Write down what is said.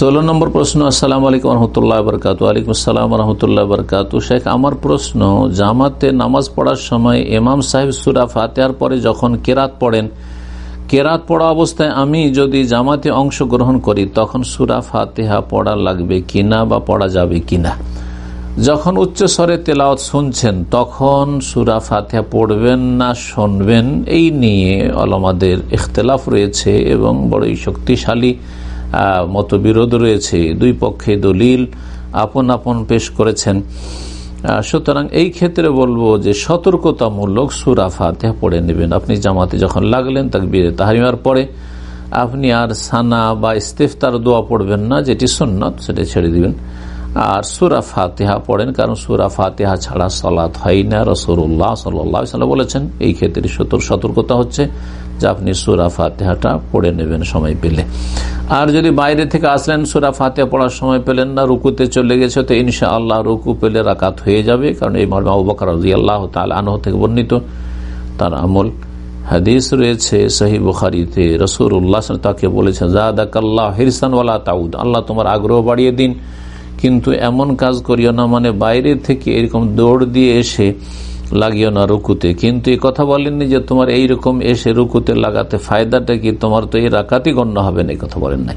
ষোলো নম্বর প্রশ্ন, আসসালাম আলাইকুম রহমতুল্লাহ বরকাত আলাইকুম আসসালাম রহমতুল্লাহ বরকাত শেখ, আমার প্রশ্ন, জামাতে নামাজ পড়ার সময় এমাম সাহেব সুরা ফাতেহার পরে যখন কেরাত পড়েন, কেরাত পড়া অবস্থায় আমি যদি জামাতে অংশগ্রহণ করি, তখন সুরা ফাতেহা পড়া লাগবে কিনা বা পড়া যাবে কিনা? যখন উচ্চ স্বরে তেলাওয়াত শুনছেন, তখন সুরা ফাতেহা পড়বেন না শুনবেন, এই নিয়ে অলমাদের ইখতলাফ রয়েছে এবং বড়ই শক্তিশালী মতবিরোধ রয়েছে। দুই পক্ষে দলিল আপন আপন পেশ করেছেন। সুতরাং এই ক্ষেত্রে বলব যে সতর্কতামূলক সুরা ফাতেহা পড়ে নেবেন। আপনি জামাতে যখন লাগলেন তাকে তাকবিরে তাহারিমার পরে আপনি আর সানা বা ইস্তেফতার দোয়া পড়বেন না, যেটি সন্ন্যত সেটা ছেড়ে দিবেন। আর সুরা ফাতেহা পড়েন, কারণ সুরা ফাতেহা ছাড়া সলাৎ হয় না। রসুল্লাহ সাল্লাম বলেছেন, এই ক্ষেত্রে সতর্কতা হচ্ছে যে আপনি সুরা ফাতেহাটা পড়ে নেবেন সময় পেলে। আর যদি বাইরে থেকে আসলেন, সুরা ফাতেহা পড়ার সময় পেলেন না, রুকুতে চলে গেছে, তো ইনশা আল্লাহ রুকু পেলে রাকাত হয়ে যাবে, কারণ এই মর্মা বকর আল্লাহ তাল আনহ থেকে বর্ণিত। তার আমল হাদিস রয়েছে সহি বুখারিতে। রসুর উল্লাহ তাকে বলেছেন জাহাদাকাল্লাহ হিরসানওয়ালা তাউদ। আল্লাহ তোমার আগ্রহ বাড়িয়ে দিন। কিন্তু এমন কাজ করিও না মানে বাইরে থেকে এরকম দৌড় দিয়ে এসে লাগিও না রুকুতে। কিন্তু এই কথা বলেননি যে তোমার এইরকম এসে রুকুতে লাগাতে ফায়দাটা কি? তোমার তো এই রাকাতই গণ্য হবে না এই কথা বলেন নাই।